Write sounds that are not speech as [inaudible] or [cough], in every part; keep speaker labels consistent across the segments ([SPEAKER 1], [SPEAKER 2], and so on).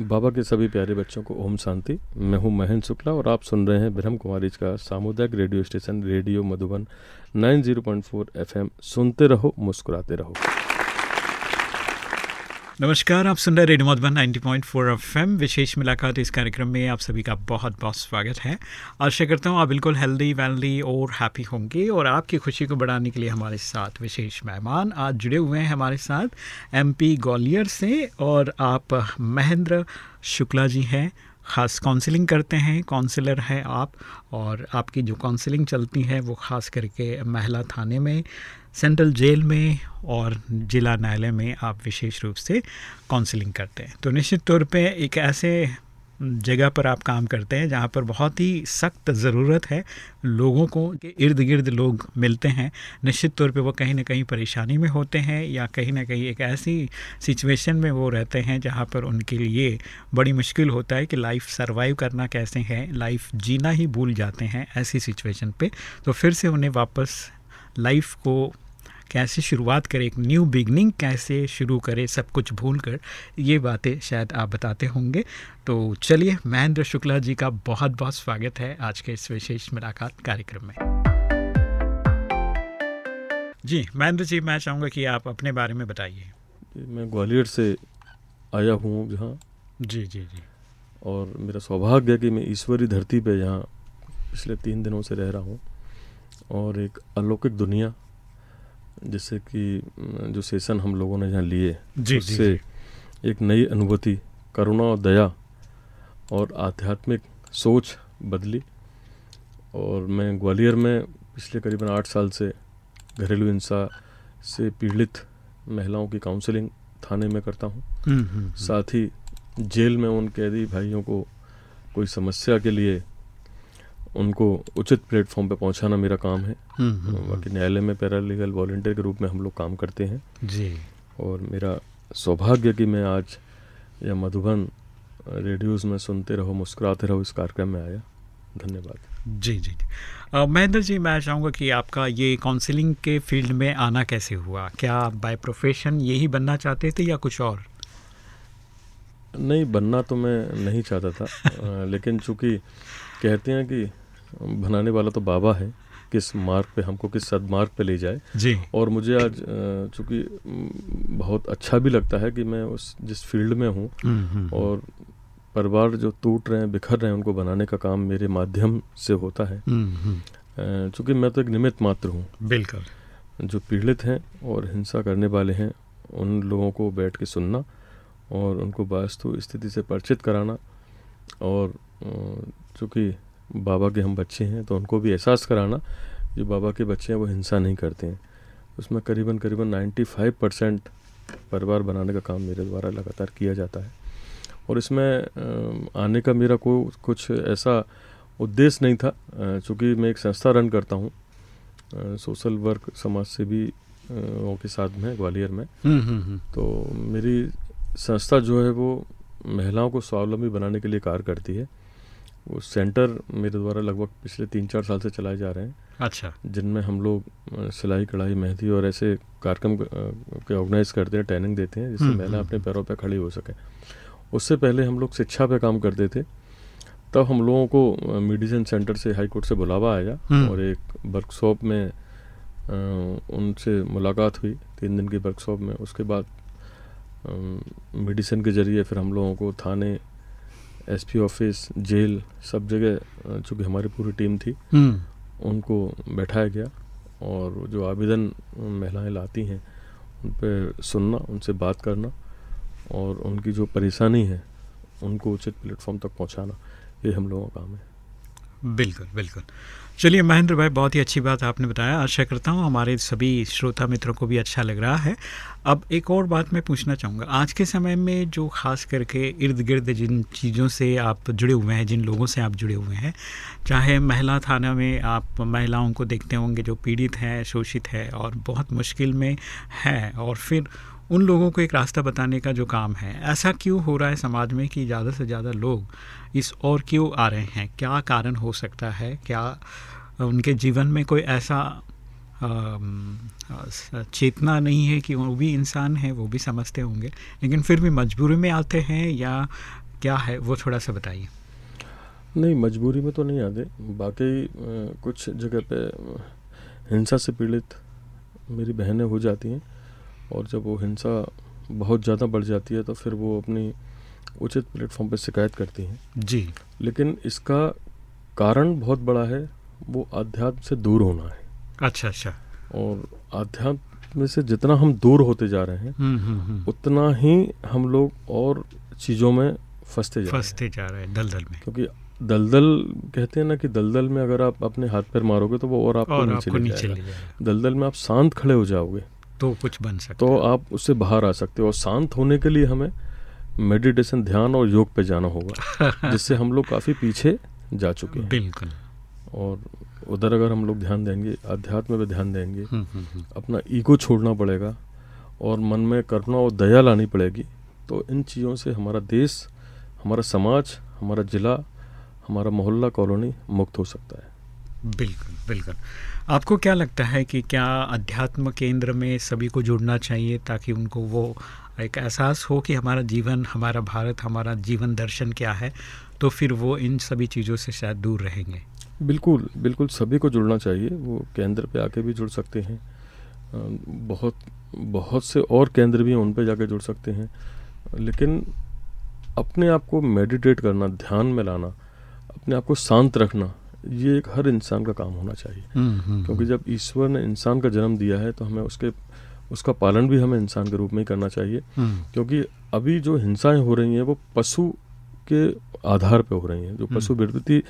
[SPEAKER 1] बाबा के सभी प्यारे बच्चों को ओम शांति। मैं हूँ महेंद्र शुक्ला और आप सुन रहे हैं ब्रह्म कुमारी का सामुदायिक radio station, radio Madhuban 90.4 FM. सुनते रहो, मुस्कुराते रहो।
[SPEAKER 2] नमस्कार, आप सुन रहे radio Madhuban 90.4 point four F M विशेष मुलाकात इस कार्यक्रम में आप सभी का बहुत बहुत स्वागत है। आशा करता हूँ आप बिल्कुल हेल्दी वेल्दी और हैप्पी होंगे और आपकी खुशी को बढ़ाने के लिए हमारे साथ विशेष मेहमान आज जुड़े हुए हैं हमारे साथ। एमपी ग्वालियर से और आप महेंद्र शुक्ला जी हैं। ख़ास काउंसलिंग करते हैं काउंसलर हैं आप और आपकी जो काउंसलिंग चलती है वो ख़ास करके महिला थाने में सेंट्रल जेल में और जिला न्यायालय में आप विशेष रूप से काउंसलिंग करते हैं। तो निश्चित तौर पे एक ऐसे जगह पर आप काम करते हैं, जहाँ पर बहुत ही सख्त ज़रूरत है लोगों को के इर्द गिर्द लोग मिलते हैं। निश्चित तौर पे वो कहीं ना कहीं परेशानी में होते हैं या कहीं ना कहीं एक ऐसी सिचुएशन में वो रहते हैं जहाँ पर उनके लिए बड़ी मुश्किल होता है कि लाइफ सरवाइव करना कैसे है, लाइफ जीना ही भूल जाते हैं ऐसी सिचुएशन पर तो फिर से उन्हें वापस लाइफ को कैसे शुरुआत करें एक न्यू बिगनिंग कैसे शुरू करें सब कुछ भूल कर ये बातें शायद आप बताते होंगे। तो चलिए महेंद्र शुक्ला जी का बहुत बहुत स्वागत है आज के इस विशेष मुलाकात कार्यक्रम में। जी महेंद्र जी मैं चाहूँगा कि आप अपने बारे में बताइए।
[SPEAKER 1] मैं ग्वालियर से आया हूँ जहाँ
[SPEAKER 2] जी जी जी।
[SPEAKER 1] और मेरा सौभाग्य है कि मैं ईश्वरी धरती पे यहाँ पिछले तीन दिनों से रह रहा हूँ। और एक अलौकिक दुनिया जैसे कि जो सेशन हम लोगों ने यहाँ लिए
[SPEAKER 2] जी,
[SPEAKER 1] उससे
[SPEAKER 2] जी,
[SPEAKER 1] जी. एक नई अनुभूति करुणा और दया और आध्यात्मिक सोच बदली और मैं ग्वालियर में पिछले करीबन आठ साल से घरेलू हिंसा से पीड़ित महिलाओं की काउंसलिंग थाने में करता हूँ
[SPEAKER 2] हम्म, हम्म, हम्म।
[SPEAKER 1] साथ ही जेल में उन कैदी भाइयों को कोई समस्या के लिए उनको उचित प्लेटफॉर्म पे पहुंचाना मेरा काम है।
[SPEAKER 2] हम्म, हम्म,
[SPEAKER 1] बाकी न्यायालय में पैरालीगल वॉल्टियर के रूप में हम लोग काम करते हैं।
[SPEAKER 2] जी।
[SPEAKER 1] और मेरा सौभाग्य कि मैं आज यह मधुबन रेडियोज़ में सुनते रहो मुस्कुराते रहो इस कार्यक्रम में आया। धन्यवाद।
[SPEAKER 2] जी जी महेंद्र जी मैं चाहूँगा कि आपका ये काउंसलिंग के फ़ील्ड में आना कैसे हुआ? क्या आप बाय प्रोफेशन यही बनना चाहते थे या कुछ और?
[SPEAKER 1] नहीं बनना तो मैं नहीं चाहता था। लेकिन चूँकि कहते हैं कि बनाने वाला तो बाबा है किस मार्ग पे हमको किस सदमार्ग पे ले जाए।
[SPEAKER 2] जी।
[SPEAKER 1] और मुझे आज चूँकि बहुत अच्छा भी लगता है कि मैं उस जिस फ़ील्ड में हूँ
[SPEAKER 2] हम्म, हम्म,
[SPEAKER 1] और परिवार जो टूट रहे हैं बिखर रहे हैं उनको बनाने का काम मेरे माध्यम से होता है। चूँकि मैं तो एक निमित्त मात्र हूँ।
[SPEAKER 2] बिल्कुल।
[SPEAKER 1] जो पीड़ित हैं और हिंसा करने वाले हैं उन लोगों को बैठ के सुनना और उनको वास्तु स्थिति से परिचित कराना और चूँकि बाबा के हम बच्चे हैं तो उनको भी एहसास कराना जो बाबा के बच्चे हैं वो हिंसा नहीं करते हैं। उसमें करीबन करीबन 95 परसेंट परिवार बनाने का काम मेरे द्वारा लगातार किया जाता है। और इसमें आने का मेरा कोई कुछ ऐसा उद्देश्य नहीं था चूँकि मैं एक संस्था रन करता हूँ। सोशल वर्क समाज से भी के साथ में ग्वालियर में।
[SPEAKER 2] हम्म, हम्म, हम्म।
[SPEAKER 1] तो मेरी संस्था जो है वो महिलाओं को स्वावलंबी बनाने के लिए कार्य करती है। वो सेंटर मेरे द्वारा लगभग पिछले तीन चार साल से चलाए जा रहे हैं।
[SPEAKER 2] अच्छा।
[SPEAKER 1] जिनमें हम लोग सिलाई कढ़ाई मेहंदी और ऐसे कार्यक्रम के ऑर्गेनाइज करते हैं ट्रेनिंग देते हैं जिससे महिला अपने पैरों पर खड़ी हो सके। उससे पहले हम लोग शिक्षा पे काम करते थे। तब हम लोगों को मेडिसिन सेंटर से हाई कोर्ट से बुलावा आया और एक वर्कशॉप में उनसे मुलाकात हुई तीन दिन की वर्कशॉप में। उसके बाद मेडिसिन के ज़रिए फिर हम लोगों को थाने एसपी ऑफ़िस जेल सब जगह चूँकि हमारी पूरी टीम थी उनको बैठाया गया और जो आवेदन महिलाएँ लाती हैं उन पर सुनना उनसे बात करना और उनकी जो परेशानी है उनको उचित प्लेटफॉर्म तक पहुंचाना ये हम लोगों का काम है।
[SPEAKER 2] बिल्कुल बिल्कुल। चलिए, महेंद्र भाई, बहुत ही अच्छी बात आपने बताया। आशा करता हूँ हमारे सभी श्रोता मित्रों को भी अच्छा लग रहा है। अब एक और बात मैं पूछना चाहूँगा। आज के समय में जो खास करके इर्द गिर्द जिन चीज़ों से आप जुड़े हुए हैं, जिन लोगों से आप जुड़े हुए हैं, चाहे महिला थाना में आप महिलाओं को देखते होंगे जो पीड़ित हैं, शोषित है और बहुत मुश्किल में है और फिर उन लोगों को एक रास्ता बताने का जो काम है। ऐसा क्यों हो रहा है समाज में कि ज़्यादा से ज़्यादा लोग इस और क्यों आ रहे हैं? क्या कारण हो सकता है? क्या उनके जीवन में कोई ऐसा चेतना नहीं है कि वो भी इंसान है, वो भी समझते होंगे। लेकिन फिर भी मजबूरी में आते हैं या क्या है? वो थोड़ा सा बताइए।
[SPEAKER 1] नहीं, मजबूरी में तो नहीं आते। बाकी कुछ जगह पे हिंसा से पीड़ित मेरी बहनें हो जाती हैं। और जब वो हिंसा बहुत ज़्यादा बढ़ जाती है तो फिर वो अपनी उचित प्लेटफॉर्म पर शिकायत करती हैं।
[SPEAKER 2] जी।
[SPEAKER 1] लेकिन इसका कारण बहुत बड़ा है वो अध्यात्म से दूर होना है।
[SPEAKER 2] अच्छा अच्छा।
[SPEAKER 1] और अध्यात्म में से जितना हम दूर होते जा रहे हैं
[SPEAKER 2] हम्म, हम्म, हम्म।
[SPEAKER 1] उतना ही हम लोग और चीज़ों में फंसते जा
[SPEAKER 2] फंसते जा रहे हैं दलदल में।
[SPEAKER 1] क्योंकि दलदल कहते हैं ना कि दलदल में अगर आप अपने हाथ पैर मारोगे तो वो और आपको
[SPEAKER 2] और
[SPEAKER 1] नीचे
[SPEAKER 2] आपको
[SPEAKER 1] ले
[SPEAKER 2] नीचे ले
[SPEAKER 1] जाएगा। दलदल में आप शांत खड़े हो जाओगे।
[SPEAKER 2] तो कुछ बन सकता
[SPEAKER 1] तो आप उससे बाहर आ सकते हो और शांत होने के लिए हमें मेडिटेशन ध्यान और योग पे जाना होगा [laughs] जिससे हम लोग काफ़ी पीछे जा चुके हैं।
[SPEAKER 2] बिल्कुल।
[SPEAKER 1] और उधर अगर हम लोग ध्यान देंगे अध्यात्म पे ध्यान देंगे
[SPEAKER 2] हम्म, हम्म, हम्म।
[SPEAKER 1] अपना ईगो छोड़ना पड़ेगा और मन में करुणा और दया लानी पड़ेगी तो इन चीज़ों से हमारा देश हमारा समाज हमारा ज़िला हमारा मोहल्ला कॉलोनी मुक्त हो सकता है।
[SPEAKER 2] बिल्कुल बिल्कुल। आपको क्या लगता है कि क्या अध्यात्म केंद्र में सभी को जुड़ना चाहिए ताकि उनको वो एक एहसास हो कि हमारा जीवन, हमारा भारत, हमारा जीवन दर्शन क्या है तो फिर वो इन सभी चीज़ों से शायद दूर रहेंगे?
[SPEAKER 1] बिल्कुल बिल्कुल सभी को जुड़ना चाहिए। वो केंद्र पे आके भी जुड़ सकते हैं। बहुत बहुत से और केंद्र भी उन पे जाके जुड़ सकते हैं। लेकिन अपने आप को मेडिटेट करना, ध्यान में लाना, अपने आप को शांत रखना ये एक हर इंसान का काम होना चाहिए। क्योंकि जब ईश्वर ने इंसान का जन्म दिया है तो हमें उसके उसका पालन भी हमें इंसान के रूप में ही करना चाहिए।
[SPEAKER 2] हम्म,
[SPEAKER 1] क्योंकि अभी जो हिंसाएँ हो रही हैं वो पशु के आधार पे हो रही हैं। जो पशु वृत्ति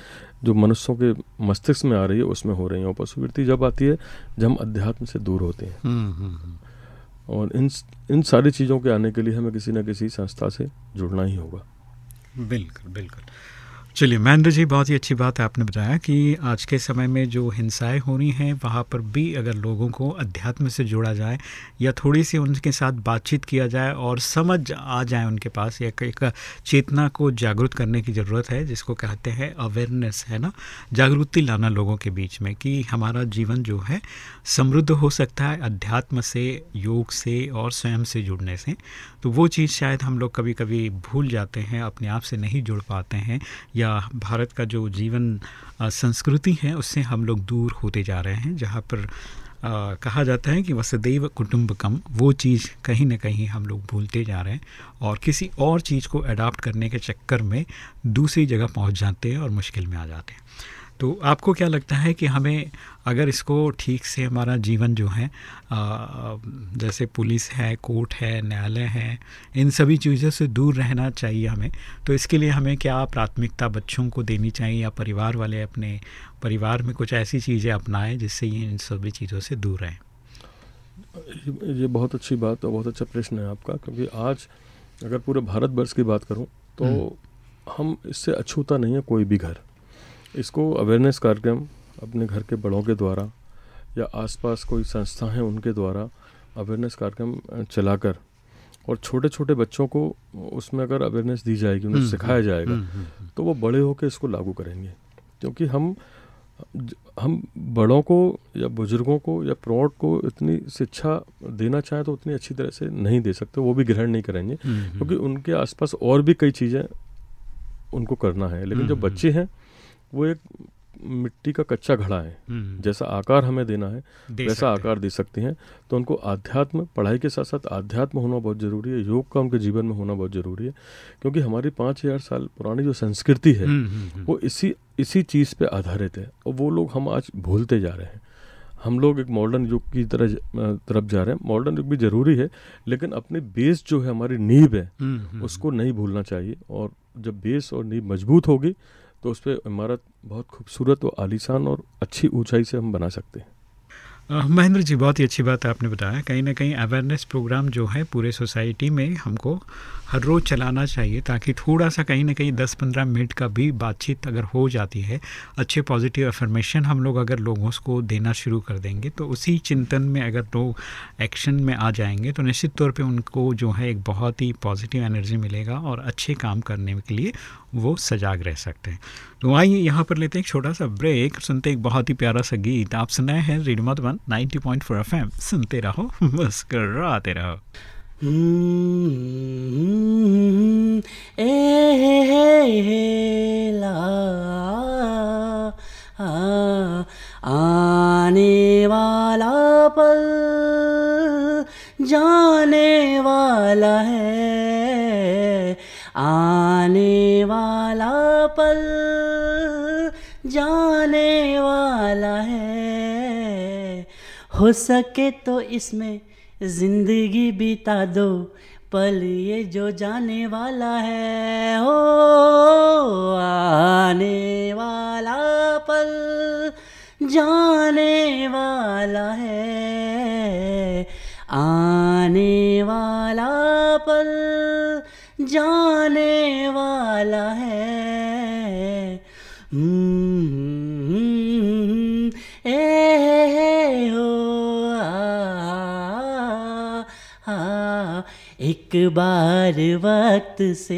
[SPEAKER 1] जो मनुष्यों के मस्तिष्क में आ रही है उसमें हो रही है। और पशु वृत्ति जब आती है जब हम अध्यात्म से दूर होते हैं।
[SPEAKER 2] हम्म, हम्म, हम्म।
[SPEAKER 1] और इन इन सारी चीज़ों के आने के लिए हमें किसी न किसी संस्था से जुड़ना ही होगा।
[SPEAKER 2] बिल्कुल बिल्कुल। चलिए महेंद्र जी, बहुत ही अच्छी बात है आपने बताया कि आज के समय में जो हिंसाएँ हो रही हैं, वहाँ पर भी अगर लोगों को अध्यात्म से जोड़ा जाए या थोड़ी सी उनके साथ बातचीत किया जाए और समझ आ जाए उनके पास एक एक चेतना को जागरूक करने की ज़रूरत है, जिसको कहते हैं अवेयरनेस है ना? जागरूकता लाना लोगों के बीच में कि हमारा जीवन जो है, समृद्ध हो सकता है अध्यात्म से, योग से और स्वयं से जुड़ने से। तो वो चीज़ शायद हम लोग कभी कभी भूल जाते हैं अपने आप से नहीं जुड़ पाते हैं या भारत का जो जीवन संस्कृति है उससे हम लोग दूर होते जा रहे हैं जहाँ पर अ, कहा जाता है कि वसुदैव कुटुंबकम वो चीज़ कहीं ना कहीं हम लोग भूलते जा रहे हैं और किसी और चीज़ को अडाप्ट करने के चक्कर में दूसरी जगह पहुँच जाते हैं और मुश्किल में आ जाते हैं। तो आपको क्या लगता है कि हमें अगर इसको ठीक से हमारा जीवन जो है अ, जैसे पुलिस है कोर्ट है न्यायालय है इन सभी चीज़ों से दूर रहना चाहिए हमें तो इसके लिए हमें क्या प्राथमिकता बच्चों को देनी चाहिए या परिवार वाले अपने परिवार में कुछ ऐसी चीज़ें अपनाएँ जिससे ये इन सभी चीज़ों से दूर रहें?
[SPEAKER 1] ये ये बहुत अच्छी बात और बहुत अच्छा प्रश्न है आपका क्योंकि आज अगर पूरे भारतवर्ष की बात करूँ तो हम इससे अछूता नहीं है कोई भी घर। इसको अवेयरनेस कार्यक्रम अपने घर के बड़ों के द्वारा या आसपास कोई संस्था है उनके द्वारा अवेयरनेस कार्यक्रम चलाकर और छोटे छोटे बच्चों को उसमें अगर अवेयरनेस दी जाएगी उन्हें
[SPEAKER 2] हम्म,
[SPEAKER 1] सिखाया जाएगा
[SPEAKER 2] हम्म, हम्म, हम्म।
[SPEAKER 1] तो वो बड़े होकर इसको लागू करेंगे क्योंकि हम हम बड़ों को या बुज़ुर्गों को या प्रौढ़ को इतनी शिक्षा देना चाहें तो उतनी अच्छी तरह से नहीं दे सकते वो भी ग्रहण नहीं करेंगे। क्योंकि उनके आसपास और भी कई चीज़ें उनको करना है लेकिन जो बच्चे हैं वो एक मिट्टी का कच्चा घड़ा है।
[SPEAKER 2] हम्म,
[SPEAKER 1] जैसा आकार हमें देना है
[SPEAKER 2] दे
[SPEAKER 1] वैसा आकार दे सकते हैं। तो उनको आध्यात्म पढ़ाई के साथ साथ आध्यात्म होना बहुत ज़रूरी है योग का उनके जीवन में होना बहुत ज़रूरी है क्योंकि हमारी पाँच हज़ार साल पुरानी जो संस्कृति है
[SPEAKER 2] हम्म, हम्म, हम्म।
[SPEAKER 1] वो इसी इसी चीज़ पे आधारित है। और वो लोग हम आज भूलते जा रहे हैं। हम लोग एक मॉडर्न युग की तरह तरफ़ जा रहे हैं। मॉडर्न युग भी ज़रूरी है लेकिन अपनी बेस जो है हमारी नींव है
[SPEAKER 2] हम्म, हम्म,
[SPEAKER 1] उसको नहीं भूलना चाहिए। और जब बेस और नींव मज़बूत होगी तो उस पर इमारत बहुत खूबसूरत और आलीशान और अच्छी ऊंचाई से हम बना सकते हैं।
[SPEAKER 2] महेंद्र जी, बहुत ही अच्छी बात है आपने बताया। कहीं ना कहीं अवेयरनेस प्रोग्राम जो है, पूरे सोसाइटी में हमको हर रोज़ चलाना चाहिए ताकि थोड़ा सा कहीं ना कहीं 10-15 मिनट का भी बातचीत अगर हो जाती है, अच्छे पॉजिटिव अफर्मेशन हम लोग अगर लोगों को देना शुरू कर देंगे तो उसी चिंतन में अगर लोग एक्शन में आ जाएँगे तो निश्चित तौर पर उनको जो है एक बहुत ही पॉजिटिव एनर्जी मिलेगा और अच्छे काम करने के लिए वो सजाग रह सकते हैं। तो आइए यहाँ पर लेते हैं एक छोटा सा ब्रेक। सुनते एक बहुत ही प्यारा सा गीत। आप सुनाए हैं रेडमत one ninety point four F M सुनते रहो, मुस्कराते रहो।
[SPEAKER 3] ए ला आने वाला पल जाने वाला है। आने वाला पल जाने वाला है। हो सके तो इसमें ज़िंदगी बिता दो, पल ये जो जाने वाला है। हो आने वाला पल जाने वाला है। आने वाला पल जाने वाला है। ए हो एक बार वक्त से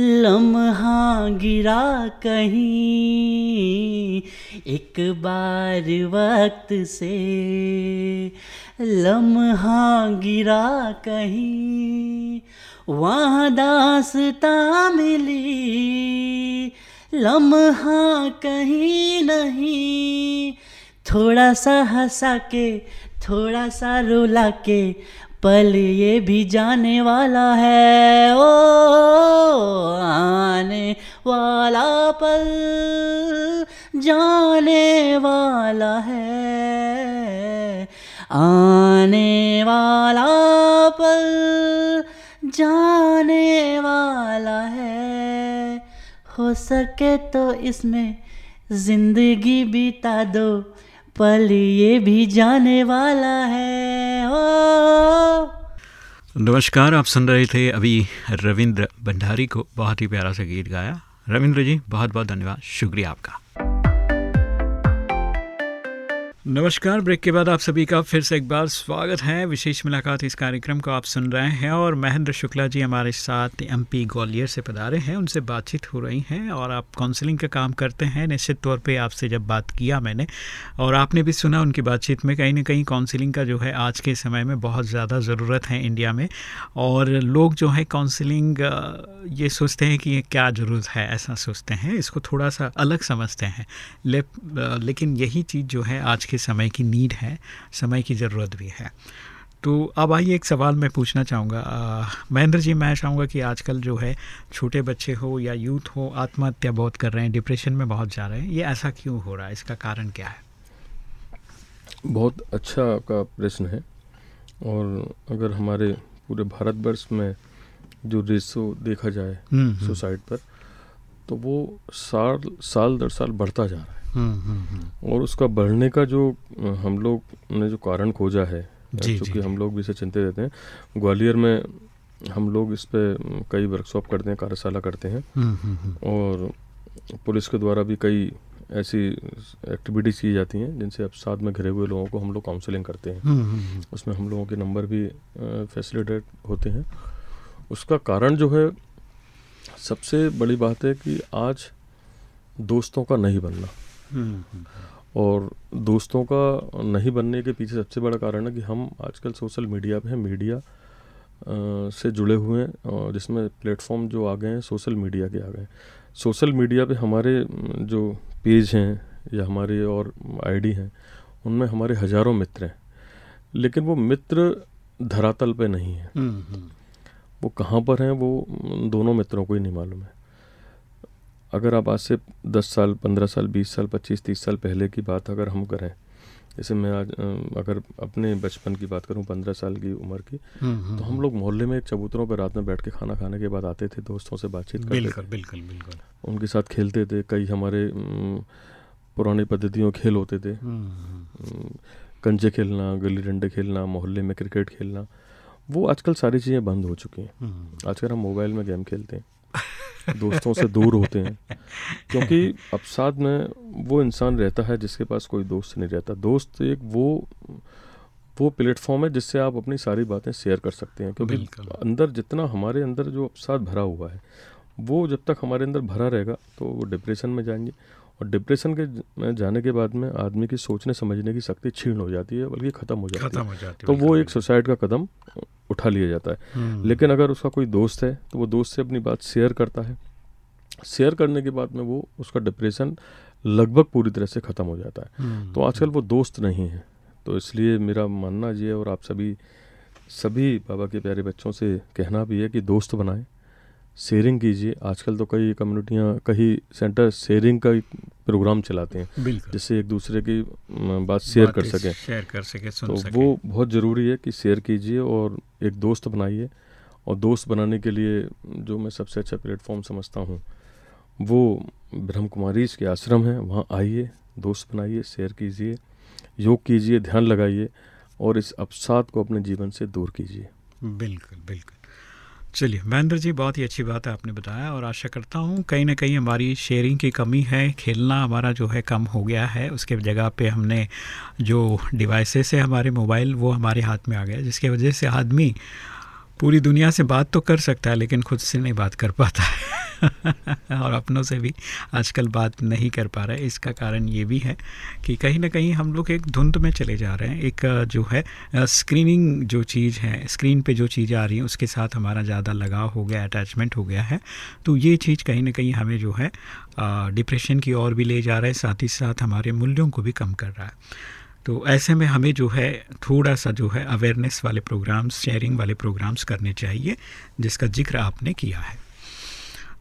[SPEAKER 3] लम्हा गिरा कहीं एक बार वक्त से। लम्हा गिरा कहीं वहाँ दासता मिली। लम्हा कहीं नहीं। थोड़ा सा हंसा के, थोड़ा सा रुला के पल ये भी जाने वाला है। ओ, आने वाला पल जाने वाला है। आने वाला पल जाने वाला है। हो सके तो इसमें ज़िंदगी बिता दो, पल ये भी जाने वाला है।
[SPEAKER 2] नमस्कार। आप सुन रहे थे अभी रविंद्र भंडारी को बहुत ही प्यारा सा गीत गाया। रविंद्र जी बहुत बहुत धन्यवाद, शुक्रिया आपका। नमस्कार, ब्रेक के बाद आप सभी का फिर से एक बार स्वागत है। विशेष मुलाकात इस कार्यक्रम को आप सुन रहे हैं और महेंद्र शुक्ला जी हमारे साथ एमपी ग्वालियर से पधारे हैं। उनसे बातचीत हो रही हैं और आप काउंसलिंग का काम करते हैं। निश्चित तौर पे आपसे जब बात किया मैंने और आपने भी सुना उनकी बातचीत में, कहीं ना कहीं काउंसिलिंग का जो है आज के समय में बहुत ज़्यादा ज़रूरत है इंडिया में और लोग जो है काउंसलिंग ये सोचते हैं कि ये क्या ज़रूरत है, ऐसा सोचते हैं। इसको थोड़ा सा अलग समझते हैं। लेकिन यही चीज़ जो है आज के समय की नीड है समय की ज़रूरत भी है। तो अब आइए एक सवाल मैं पूछना चाहूँगा। महेंद्र जी मैं चाहूँगा कि आजकल जो है छोटे बच्चे हो या यूथ हो आत्महत्या बहुत कर रहे हैं डिप्रेशन में बहुत जा रहे हैं ये ऐसा क्यों हो रहा है? इसका कारण क्या है?
[SPEAKER 1] बहुत अच्छा आपका प्रश्न है। और अगर हमारे पूरे भारतवर्ष में जो रेसो देखा जाए सुसाइड पर तो वो साल साल दर साल बढ़ता जा रहा है। और उसका बढ़ने का जो हम लोग ने जो कारण खोजा है क्योंकि हम लोग भी इसे चिंतित रहते हैं ग्वालियर में हम लोग इस पर कई वर्कशॉप करते हैं कार्यशाला करते हैं। और पुलिस के द्वारा भी कई ऐसी एक्टिविटीज़ की जाती हैं जिनसे अब साथ में घिरे हुए लोगों को हम लोग काउंसलिंग करते हैं। उसमें हम लोगों के नंबर भी फैसिलिटेट होते हैं। उसका कारण जो है सबसे बड़ी बात है कि आज दोस्तों का नहीं बनना। और दोस्तों का नहीं बनने के पीछे सबसे बड़ा कारण है कि हम आजकल सोशल मीडिया पे हैं मीडिया आ, से जुड़े हुए हैं और जिसमें प्लेटफॉर्म जो आ गए हैं सोशल मीडिया के आ गए हैं। सोशल मीडिया पे हमारे जो पेज हैं या हमारे और आईडी हैं उनमें हमारे हज़ारों मित्र हैं। लेकिन वो मित्र धरातल पे नहीं है। वो कहाँ पर हैं वो दोनों मित्रों को ही नहीं मालूम है। अगर आप आज से दस साल पंद्रह साल बीस साल पच्चीस तीस साल पहले की बात अगर हम करें जैसे मैं आज अगर अपने बचपन की बात करूँ पंद्रह साल की उम्र की हम्म, हम्म, तो हम हम्म। लोग मोहल्ले में चबूतरों पर रात में बैठ के खाना खाने के बाद आते थे दोस्तों से बातचीत करते
[SPEAKER 2] बिल्कुल बिल्कुल बिल्कुल।
[SPEAKER 1] उनके साथ खेलते थे कई हमारे पुरानी पद्धतियों खेल होते थे। कंजे खेलना गली डंडे खेलना मोहल्ले में क्रिकेट खेलना वो आजकल सारी चीज़ें बंद हो चुकी हैं। आजकल हम मोबाइल में गेम खेलते हैं। दोस्तों से दूर होते हैं। क्योंकि अब साथ में वो इंसान रहता है जिसके पास कोई दोस्त नहीं रहता। दोस्त एक वो वो प्लेटफॉर्म है जिससे आप अपनी सारी बातें शेयर कर सकते हैं। क्योंकि अंदर जितना हमारे अंदर जो साथ भरा हुआ है वो जब तक हमारे अंदर भरा रहेगा तो वो डिप्रेशन में जाएँगे। और डिप्रेशन के में जाने के बाद में आदमी की सोचने समझने की शक्ति छीण हो जाती है बल्कि ख़त्म हो जाती है।
[SPEAKER 2] हो जाती
[SPEAKER 1] तो वो एक सुसाइड का कदम उठा लिया जाता है।
[SPEAKER 2] हम्म,
[SPEAKER 1] लेकिन अगर उसका कोई दोस्त है तो वो दोस्त से अपनी बात शेयर करता है। शेयर करने के बाद में वो उसका डिप्रेशन लगभग पूरी तरह से ख़त्म हो जाता है।
[SPEAKER 2] हम्म,
[SPEAKER 1] तो आजकल वो दोस्त नहीं है। तो इसलिए मेरा मानना ये है और आप सभी सभी बाबा के प्यारे बच्चों से कहना भी है कि दोस्त बनाएँ। शेयरिंग कीजिए। आजकल तो कई कम्युनिटियाँ कई सेंटर शेयरिंग का प्रोग्राम चलाते हैं जिससे एक दूसरे की बात शेयर कर सकें।
[SPEAKER 2] शेयर कर सके सुन
[SPEAKER 1] तो
[SPEAKER 2] सके।
[SPEAKER 1] वो बहुत ज़रूरी है कि शेयर कीजिए और एक दोस्त बनाइए। और दोस्त बनाने के लिए जो मैं सबसे अच्छा प्लेटफॉर्म समझता हूँ वो ब्रह्म कुमारीज के आश्रम है। वहाँ आइए दोस्त बनाइए शेयर कीजिए योग कीजिए ध्यान लगाइए और इस अवसाद को अपने जीवन से दूर कीजिए।
[SPEAKER 2] बिल्कुल बिल्कुल। चलिए, महेंद्र जी, बहुत ही अच्छी बात है, आपने बताया और आशा करता हूँ कहीं ना कहीं हमारी शेयरिंग की कमी है, खेलना हमारा जो है कम हो गया है, उसके जगह पे हमने जो डिवाइसेस है हमारे मोबाइल, वो हमारे हाथ में आ गया जिसके वजह से आदमी पूरी दुनिया से बात तो कर सकता है, लेकिन खुद से नहीं बात कर पाता है। [laughs] और अपनों से भी आजकल बात नहीं कर पा रहा है। इसका कारण ये भी है कि कहीं ना कहीं हम लोग एक धुंध में चले जा रहे हैं। एक जो है स्क्रीनिंग जो चीज़ है स्क्रीन पे जो चीज़ें आ रही हैं, उसके साथ हमारा ज़्यादा लगाव हो गया अटैचमेंट हो गया है। तो ये चीज़ कहीं ना कहीं हमें जो है डिप्रेशन की ओर भी ले जा रहा है, साथ ही साथ हमारे मूल्यों को भी कम कर रहा है। तो ऐसे में हमें जो है थोड़ा सा जो है अवेयरनेस वाले प्रोग्राम्स शेयरिंग वाले प्रोग्राम्स करने चाहिए, जिसका ज़िक्र आपने किया है।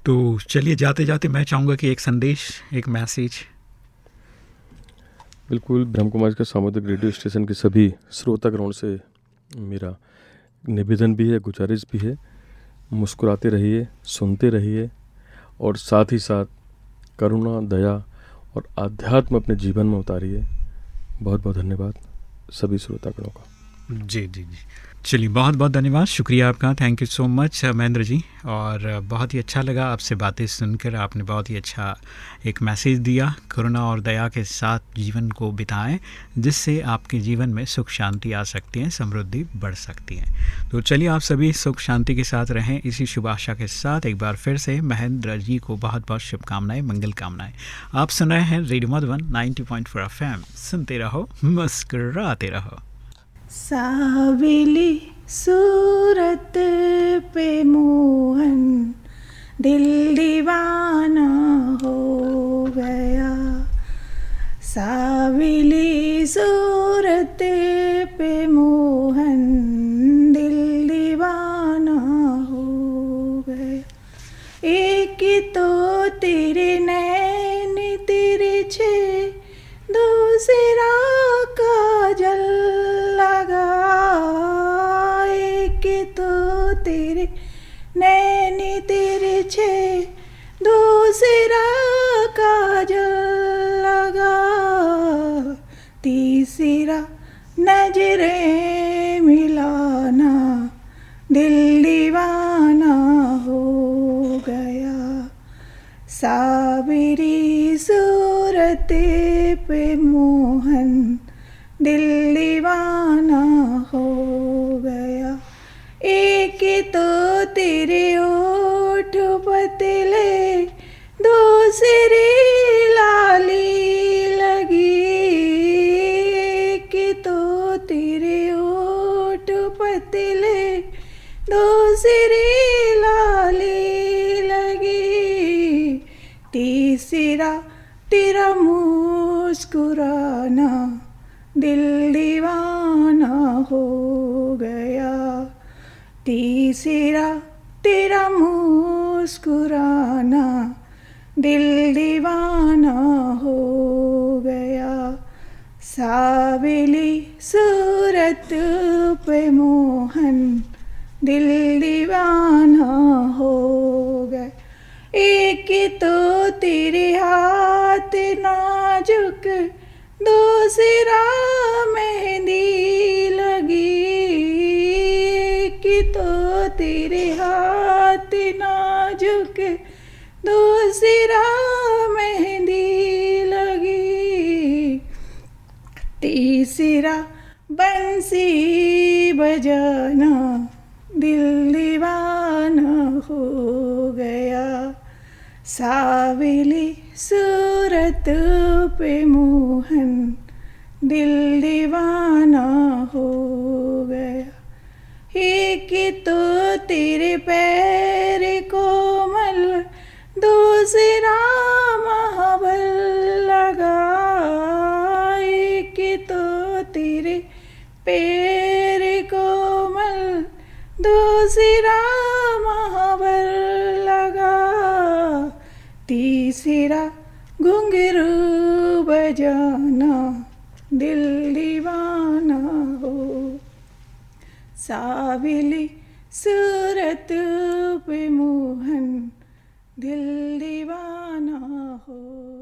[SPEAKER 2] तो चलिए, जाते जाते मैं चाहूँगा कि एक संदेश, एक मैसेज
[SPEAKER 1] बिल्कुल, ब्रह्म कुमार के सामुदायिक रेडियो स्टेशन के सभी श्रोतागणों से मेरा निवेदन भी है, गुजारिश भी है। मुस्कुराते रहिए, सुनते रहिए, और साथ ही साथ करुणा, दया और आध्यात्म अपने जीवन में उतारिए। बहुत बहुत धन्यवाद सभी श्रोतागणों का।
[SPEAKER 2] जी जी जी। चलिए, बहुत बहुत धन्यवाद। शुक्रिया आपका। Thank you so much Mahendra ji. और बहुत ही अच्छा लगा आपसे बातें सुनकर। आपने बहुत ही अच्छा एक मैसेज दिया, करुणा और दया के साथ जीवन को बिताएँ, जिससे आपके जीवन में सुख शांति आ सकती है, समृद्धि बढ़ सकती है। तो चलिए, आप सभी सुख शांति के साथ रहें। इसी शुभ आशा के साथ एक बार फिर से महेंद्र जी को बहुत बहुत शुभकामनाएँ, मंगल कामनाएँ। आप सुन रहे हैं रेडियो मधुबन 90.4 पॉइंट सुनते रहो, मुस्कराते रहो।
[SPEAKER 4] साविली सूरत पे मोहन, दिल दीवाना हो गया। साविली सूरत पे मोहन, दिल दीवाना हो गया। एक तो दूसरा काजल लगा। तीसरा नज़रें मिलाना, दिल दीवाना हो गया। साबरी सूरत पे मोहन, दिल दीवाना हो गया। एक तो तेरे ओठ दूसरी लाली लगी एक तो तेरे ओठ पतले दूसरी लाली लगी। तीसरा तेरा मुस्कुराना, दिल दीवाना हो गया। तीसरा तेरा मुस्कुराना दिल दीवाना हो गया। साविली सूरत पे मोहन, दिल दीवाना हो गया एक तो तेरे हाथ नाजुक, दूसरा मेहंदी लगी। एक तो तेरे हाथ नाजुक दूसरा मेहंदी लगी। तीसरा बंसी बजाना, दिल दीवाना हो गया। साविली सूरत पे मोहन, दिल दीवाना हो गया। एक तो तेरे तीसरा घुंघरू बजाना दिल दीवाना हो। साविली सूरत पे मोहन दिल दीवाना हो।